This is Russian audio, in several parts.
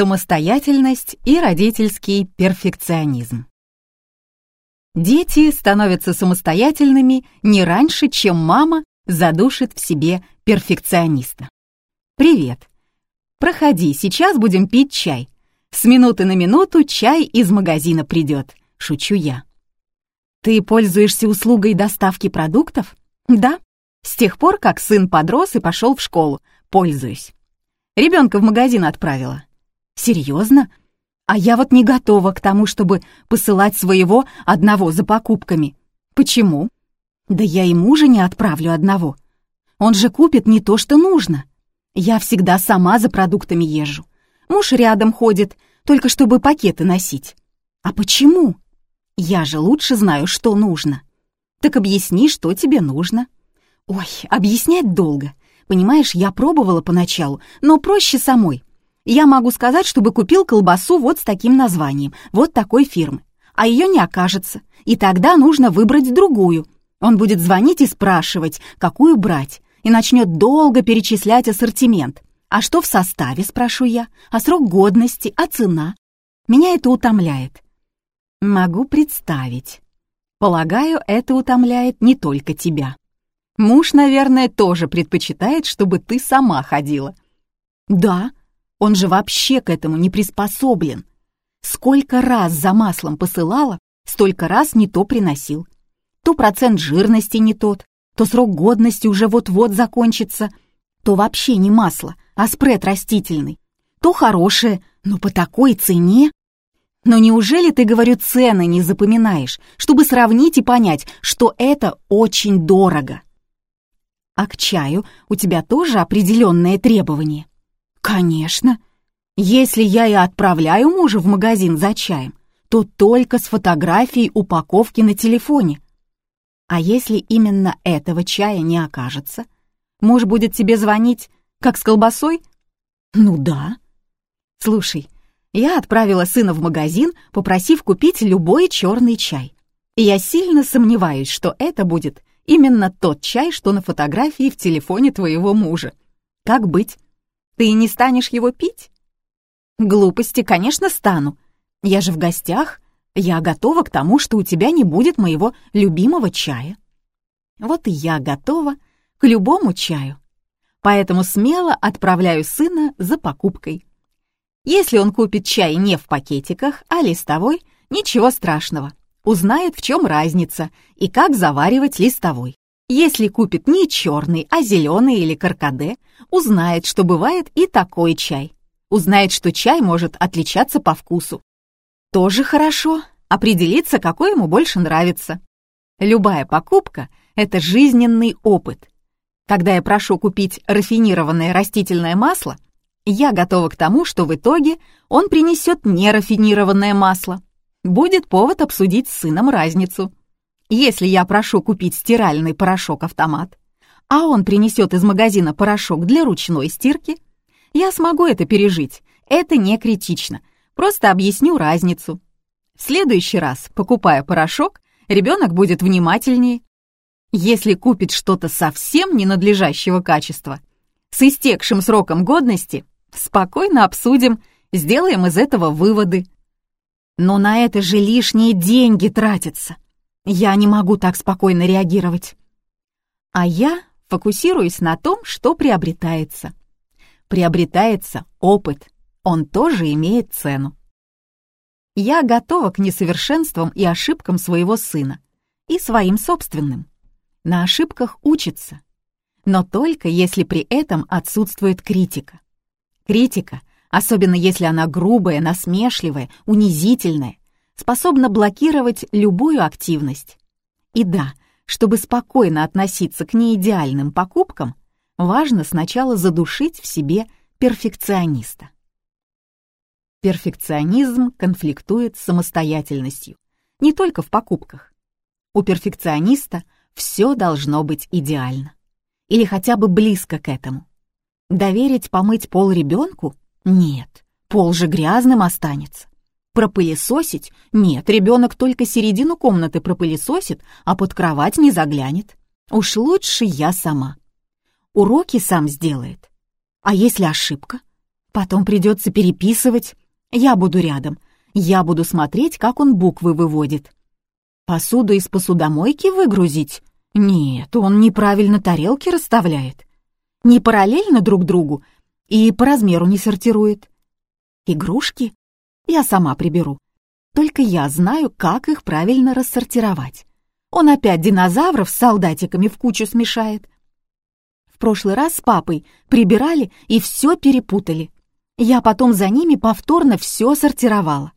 Самостоятельность и родительский перфекционизм. Дети становятся самостоятельными не раньше, чем мама задушит в себе перфекциониста. «Привет. Проходи, сейчас будем пить чай. С минуты на минуту чай из магазина придет», — шучу я. «Ты пользуешься услугой доставки продуктов?» «Да. С тех пор, как сын подрос и пошел в школу, пользуюсь. Ребенка в магазин отправила. Серьезно? А я вот не готова к тому, чтобы посылать своего одного за покупками. Почему? Да я и мужа не отправлю одного. Он же купит не то, что нужно. Я всегда сама за продуктами езжу. Муж рядом ходит, только чтобы пакеты носить. А почему? Я же лучше знаю, что нужно. Так объясни, что тебе нужно. Ой, объяснять долго. Понимаешь, я пробовала поначалу, но проще самой. Я могу сказать, чтобы купил колбасу вот с таким названием, вот такой фирмы. А ее не окажется, и тогда нужно выбрать другую. Он будет звонить и спрашивать, какую брать, и начнет долго перечислять ассортимент. А что в составе, спрошу я, а срок годности, а цена? Меня это утомляет. Могу представить. Полагаю, это утомляет не только тебя. Муж, наверное, тоже предпочитает, чтобы ты сама ходила. Да, он же вообще к этому не приспособлен. Сколько раз за маслом посылала, столько раз не то приносил. То процент жирности не тот, то срок годности уже вот-вот закончится, то вообще не масло, а спред растительный. То хорошее, но по такой цене. Но неужели ты, говорю, цены не запоминаешь, чтобы сравнить и понять, что это очень дорого? А к чаю у тебя тоже определенные требования? Конечно. Если я и отправляю мужа в магазин за чаем, то только с фотографией упаковки на телефоне. А если именно этого чая не окажется, муж будет тебе звонить, как с колбасой? Ну да. Слушай, я отправила сына в магазин, попросив купить любой черный чай. И я сильно сомневаюсь, что это будет именно тот чай, что на фотографии в телефоне твоего мужа. Как быть? Ты не станешь его пить? Глупости, конечно, стану. Я же в гостях. Я готова к тому, что у тебя не будет моего любимого чая. Вот и я готова к любому чаю. Поэтому смело отправляю сына за покупкой. Если он купит чай не в пакетиках, а листовой, ничего страшного. Узнает, в чем разница и как заваривать листовой. Если купит не черный, а зеленый или каркаде, узнает, что бывает и такой чай. Узнает, что чай может отличаться по вкусу. Тоже хорошо, определиться, какой ему больше нравится. Любая покупка — это жизненный опыт. Когда я прошу купить рафинированное растительное масло, я готова к тому, что в итоге он принесет нерафинированное масло. Будет повод обсудить с сыном разницу. Если я прошу купить стиральный порошок-автомат, а он принесет из магазина порошок для ручной стирки, я смогу это пережить. Это не критично. Просто объясню разницу. В следующий раз, покупая порошок, ребенок будет внимательнее. Если купит что-то совсем ненадлежащего качества, с истекшим сроком годности, спокойно обсудим, сделаем из этого выводы. Но на это же лишние деньги тратятся. Я не могу так спокойно реагировать. А я фокусируюсь на том, что приобретается. Приобретается опыт, он тоже имеет цену. Я готова к несовершенствам и ошибкам своего сына и своим собственным. На ошибках учится, но только если при этом отсутствует критика. Критика, особенно если она грубая, насмешливая, унизительная, способна блокировать любую активность. И да, чтобы спокойно относиться к неидеальным покупкам, важно сначала задушить в себе перфекциониста. Перфекционизм конфликтует с самостоятельностью, не только в покупках. У перфекциониста все должно быть идеально. Или хотя бы близко к этому. Доверить помыть пол ребенку? Нет, пол же грязным останется. Пропылесосить? Нет, ребенок только середину комнаты пропылесосит, а под кровать не заглянет. Уж лучше я сама. Уроки сам сделает. А если ошибка? Потом придется переписывать. Я буду рядом. Я буду смотреть, как он буквы выводит. Посуду из посудомойки выгрузить? Нет, он неправильно тарелки расставляет. Не параллельно друг другу и по размеру не сортирует. Игрушки? Я сама приберу. Только я знаю, как их правильно рассортировать. Он опять динозавров с солдатиками в кучу смешает. В прошлый раз с папой прибирали и все перепутали. Я потом за ними повторно все сортировала.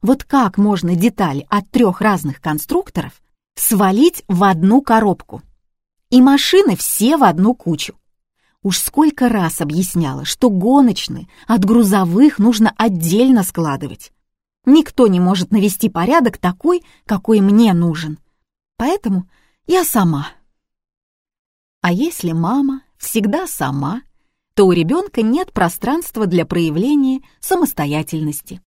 Вот как можно детали от трех разных конструкторов свалить в одну коробку? И машины все в одну кучу. Уж сколько раз объясняла, что гоночные от грузовых нужно отдельно складывать. Никто не может навести порядок такой, какой мне нужен. Поэтому я сама. А если мама всегда сама, то у ребенка нет пространства для проявления самостоятельности.